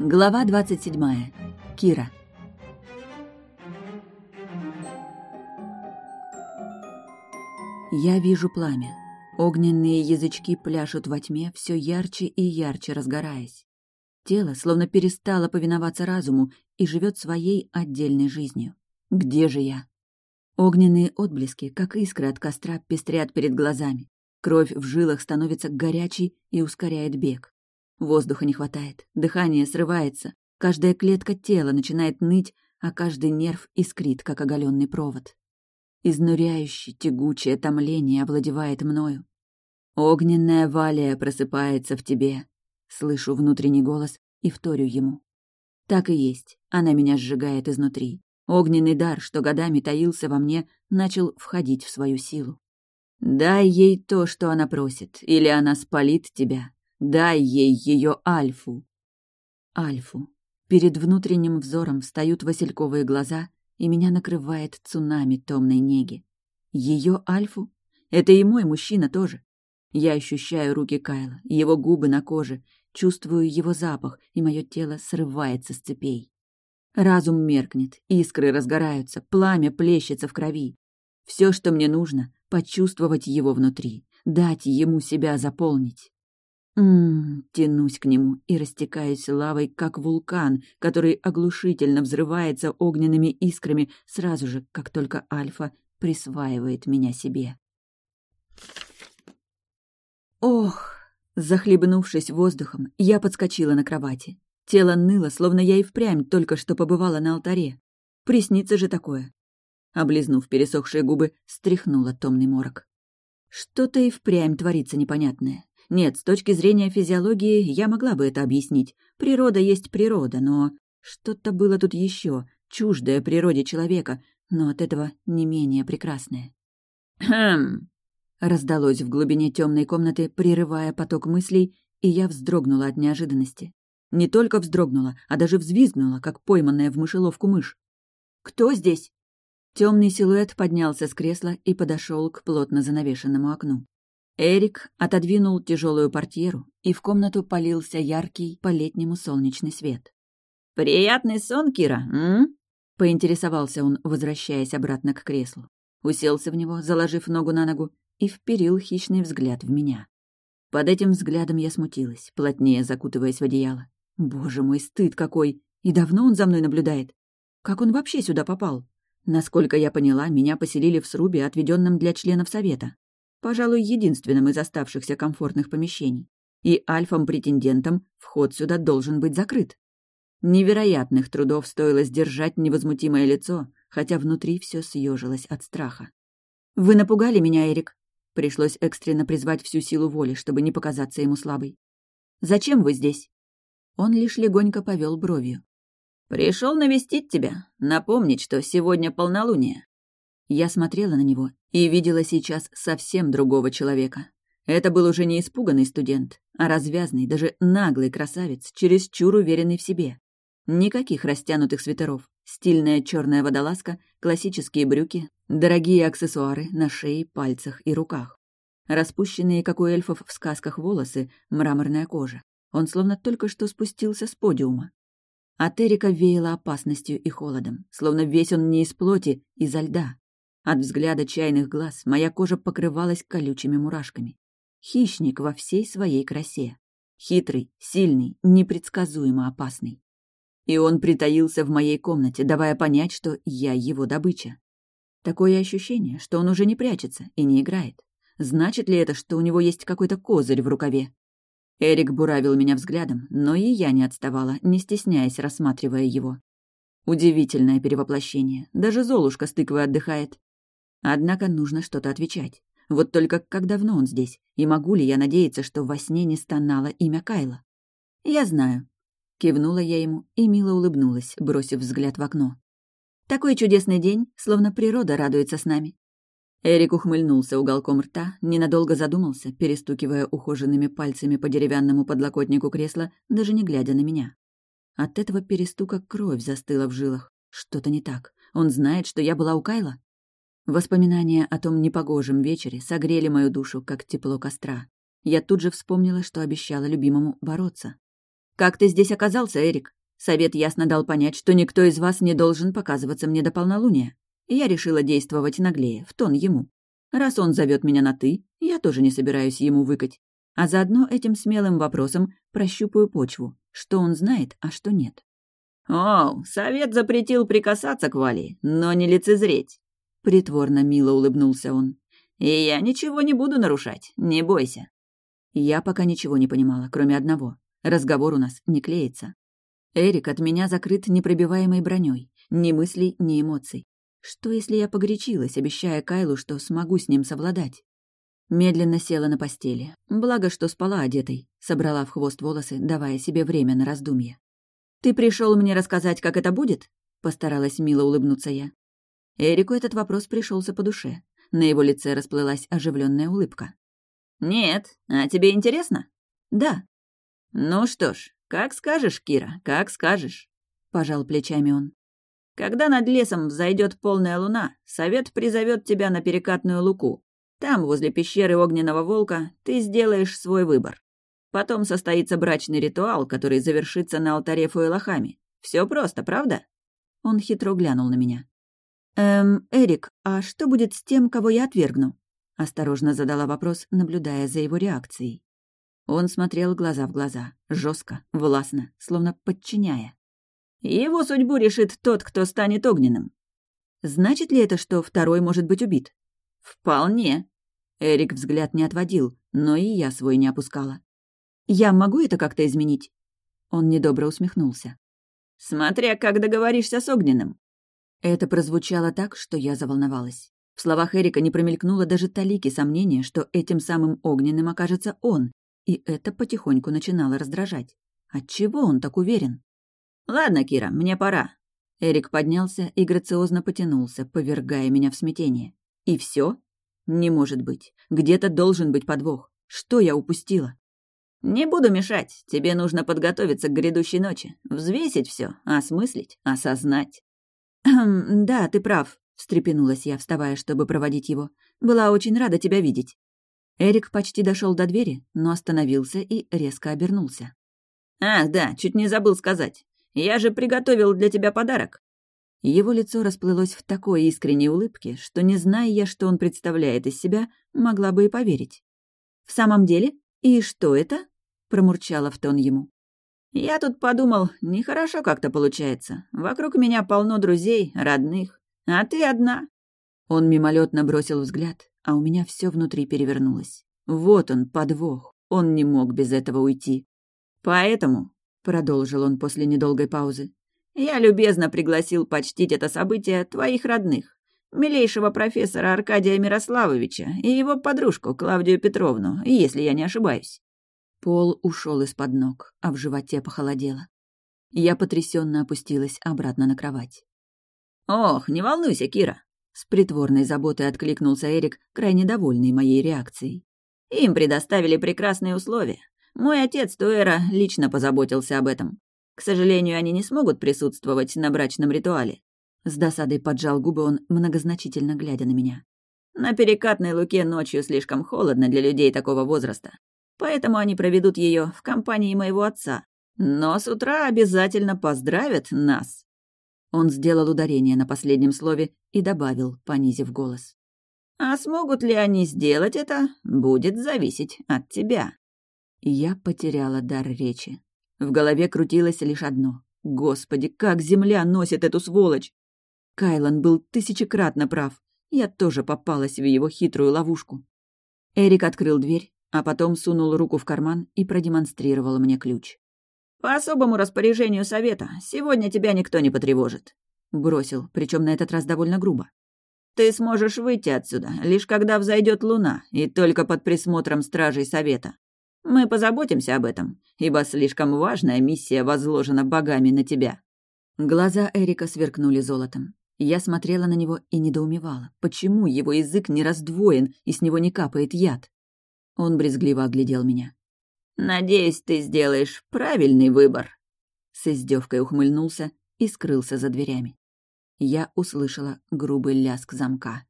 Глава 27. Кира. Я вижу пламя. Огненные язычки пляшут во тьме, все ярче и ярче разгораясь. Тело словно перестало повиноваться разуму и живет своей отдельной жизнью. Где же я? Огненные отблески, как искры от костра, пестрят перед глазами. Кровь в жилах становится горячей и ускоряет бег. Воздуха не хватает, дыхание срывается, каждая клетка тела начинает ныть, а каждый нерв искрит, как оголенный провод. Изнуряющее, тягучее томление овладевает мною. «Огненная валия просыпается в тебе», — слышу внутренний голос и вторю ему. Так и есть, она меня сжигает изнутри. Огненный дар, что годами таился во мне, начал входить в свою силу. Дай ей то, что она просит, или она спалит тебя. Дай ей ее альфу. Альфу. Перед внутренним взором встают васильковые глаза, и меня накрывает цунами томной неги. Ее альфу? Это и мой мужчина тоже. Я ощущаю руки Кайла, его губы на коже, чувствую его запах, и мое тело срывается с цепей. Разум меркнет, искры разгораются, пламя плещется в крови. Все, что мне нужно, почувствовать его внутри, дать ему себя заполнить. Ммм, тянусь к нему и растекаюсь лавой, как вулкан, который оглушительно взрывается огненными искрами сразу же, как только Альфа присваивает меня себе. Ох! Захлебнувшись воздухом, я подскочила на кровати. Тело ныло, словно я и впрямь только что побывала на алтаре. Приснится же такое. Облизнув пересохшие губы, стряхнула томный морок. Что-то и впрямь творится непонятное. Нет, с точки зрения физиологии я могла бы это объяснить. Природа есть природа, но что-то было тут еще, чуждое природе человека, но от этого не менее прекрасное. «Хм!» — раздалось в глубине темной комнаты, прерывая поток мыслей, и я вздрогнула от неожиданности. Не только вздрогнула, а даже взвизгнула, как пойманная в мышеловку мышь. «Кто здесь?» Темный силуэт поднялся с кресла и подошел к плотно занавешенному окну. Эрик отодвинул тяжелую портьеру, и в комнату полился яркий по-летнему солнечный свет. «Приятный сон, Кира, м?» — поинтересовался он, возвращаясь обратно к креслу. Уселся в него, заложив ногу на ногу, и вперил хищный взгляд в меня. Под этим взглядом я смутилась, плотнее закутываясь в одеяло. Боже мой, стыд какой! И давно он за мной наблюдает? Как он вообще сюда попал? Насколько я поняла, меня поселили в срубе, отведенном для членов совета пожалуй, единственным из оставшихся комфортных помещений. И альфам-претендентам вход сюда должен быть закрыт. Невероятных трудов стоило сдержать невозмутимое лицо, хотя внутри все съежилось от страха. «Вы напугали меня, Эрик!» Пришлось экстренно призвать всю силу воли, чтобы не показаться ему слабой. «Зачем вы здесь?» Он лишь легонько повел бровью. Пришел навестить тебя, напомнить, что сегодня полнолуние. Я смотрела на него и видела сейчас совсем другого человека. Это был уже не испуганный студент, а развязный, даже наглый красавец, чересчур уверенный в себе. Никаких растянутых свитеров, стильная черная водолазка, классические брюки, дорогие аксессуары на шее, пальцах и руках. Распущенные, как у эльфов в сказках, волосы, мраморная кожа. Он словно только что спустился с подиума. От Эрика веяло опасностью и холодом, словно весь он не из плоти, изо льда. От взгляда чайных глаз моя кожа покрывалась колючими мурашками. Хищник во всей своей красе. Хитрый, сильный, непредсказуемо опасный. И он притаился в моей комнате, давая понять, что я его добыча. Такое ощущение, что он уже не прячется и не играет. Значит ли это, что у него есть какой-то козырь в рукаве? Эрик буравил меня взглядом, но и я не отставала, не стесняясь, рассматривая его. Удивительное перевоплощение. Даже Золушка с тыквой отдыхает. Однако нужно что-то отвечать. Вот только как давно он здесь, и могу ли я надеяться, что во сне не стонало имя Кайла? «Я знаю», — кивнула я ему и мило улыбнулась, бросив взгляд в окно. «Такой чудесный день, словно природа радуется с нами». Эрик ухмыльнулся уголком рта, ненадолго задумался, перестукивая ухоженными пальцами по деревянному подлокотнику кресла, даже не глядя на меня. От этого перестука кровь застыла в жилах. Что-то не так. Он знает, что я была у Кайла? Воспоминания о том непогожем вечере согрели мою душу, как тепло костра. Я тут же вспомнила, что обещала любимому бороться. «Как ты здесь оказался, Эрик? Совет ясно дал понять, что никто из вас не должен показываться мне до полнолуния. Я решила действовать наглее, в тон ему. Раз он зовет меня на «ты», я тоже не собираюсь ему выкать. А заодно этим смелым вопросом прощупаю почву, что он знает, а что нет. «О, совет запретил прикасаться к Вали, но не лицезреть!» Притворно мило улыбнулся он. «И я ничего не буду нарушать, не бойся». Я пока ничего не понимала, кроме одного. Разговор у нас не клеится. Эрик от меня закрыт непробиваемой броней, Ни мыслей, ни эмоций. Что, если я погорячилась, обещая Кайлу, что смогу с ним совладать? Медленно села на постели. Благо, что спала одетой. Собрала в хвост волосы, давая себе время на раздумье. «Ты пришел мне рассказать, как это будет?» Постаралась мило улыбнуться я. Эрику этот вопрос пришелся по душе. На его лице расплылась оживленная улыбка. «Нет, а тебе интересно?» «Да». «Ну что ж, как скажешь, Кира, как скажешь», — пожал плечами он. «Когда над лесом взойдет полная луна, совет призовет тебя на перекатную луку. Там, возле пещеры огненного волка, ты сделаешь свой выбор. Потом состоится брачный ритуал, который завершится на алтаре фуэлахами. Все просто, правда?» Он хитро глянул на меня. «Эм, Эрик, а что будет с тем, кого я отвергну?» Осторожно задала вопрос, наблюдая за его реакцией. Он смотрел глаза в глаза, жестко, властно, словно подчиняя. «Его судьбу решит тот, кто станет огненным». «Значит ли это, что второй может быть убит?» «Вполне». Эрик взгляд не отводил, но и я свой не опускала. «Я могу это как-то изменить?» Он недобро усмехнулся. «Смотря как договоришься с огненным». Это прозвучало так, что я заволновалась. В словах Эрика не промелькнуло даже талики сомнения, что этим самым огненным окажется он, и это потихоньку начинало раздражать. Отчего он так уверен? «Ладно, Кира, мне пора». Эрик поднялся и грациозно потянулся, повергая меня в смятение. «И все? Не может быть. Где-то должен быть подвох. Что я упустила?» «Не буду мешать. Тебе нужно подготовиться к грядущей ночи. Взвесить все, осмыслить, осознать». «Да, ты прав встрепенулась я, вставая, чтобы проводить его. «Была очень рада тебя видеть». Эрик почти дошел до двери, но остановился и резко обернулся. «Ах, да, чуть не забыл сказать. Я же приготовил для тебя подарок». Его лицо расплылось в такой искренней улыбке, что, не зная я, что он представляет из себя, могла бы и поверить. «В самом деле? И что это?» — промурчала в тон ему. «Я тут подумал, нехорошо как-то получается. Вокруг меня полно друзей, родных. А ты одна». Он мимолетно бросил взгляд, а у меня все внутри перевернулось. Вот он, подвох. Он не мог без этого уйти. «Поэтому», — продолжил он после недолгой паузы, «я любезно пригласил почтить это событие твоих родных, милейшего профессора Аркадия Мирославовича и его подружку Клавдию Петровну, если я не ошибаюсь». Пол ушел из-под ног, а в животе похолодело. Я потрясенно опустилась обратно на кровать. «Ох, не волнуйся, Кира!» С притворной заботой откликнулся Эрик, крайне довольный моей реакцией. «Им предоставили прекрасные условия. Мой отец Туэра лично позаботился об этом. К сожалению, они не смогут присутствовать на брачном ритуале». С досадой поджал губы он, многозначительно глядя на меня. «На перекатной луке ночью слишком холодно для людей такого возраста. Поэтому они проведут ее в компании моего отца. Но с утра обязательно поздравят нас». Он сделал ударение на последнем слове и добавил, понизив голос. «А смогут ли они сделать это, будет зависеть от тебя». Я потеряла дар речи. В голове крутилось лишь одно. Господи, как земля носит эту сволочь! Кайлан был тысячекратно прав. Я тоже попалась в его хитрую ловушку. Эрик открыл дверь, а потом сунул руку в карман и продемонстрировал мне ключ. «По особому распоряжению совета, сегодня тебя никто не потревожит», — бросил, причем на этот раз довольно грубо. «Ты сможешь выйти отсюда, лишь когда взойдет луна, и только под присмотром стражей совета. Мы позаботимся об этом, ибо слишком важная миссия возложена богами на тебя». Глаза Эрика сверкнули золотом. Я смотрела на него и недоумевала, почему его язык не раздвоен и с него не капает яд. Он брезгливо оглядел меня. Надеюсь, ты сделаешь правильный выбор. С издевкой ухмыльнулся и скрылся за дверями. Я услышала грубый ляск замка.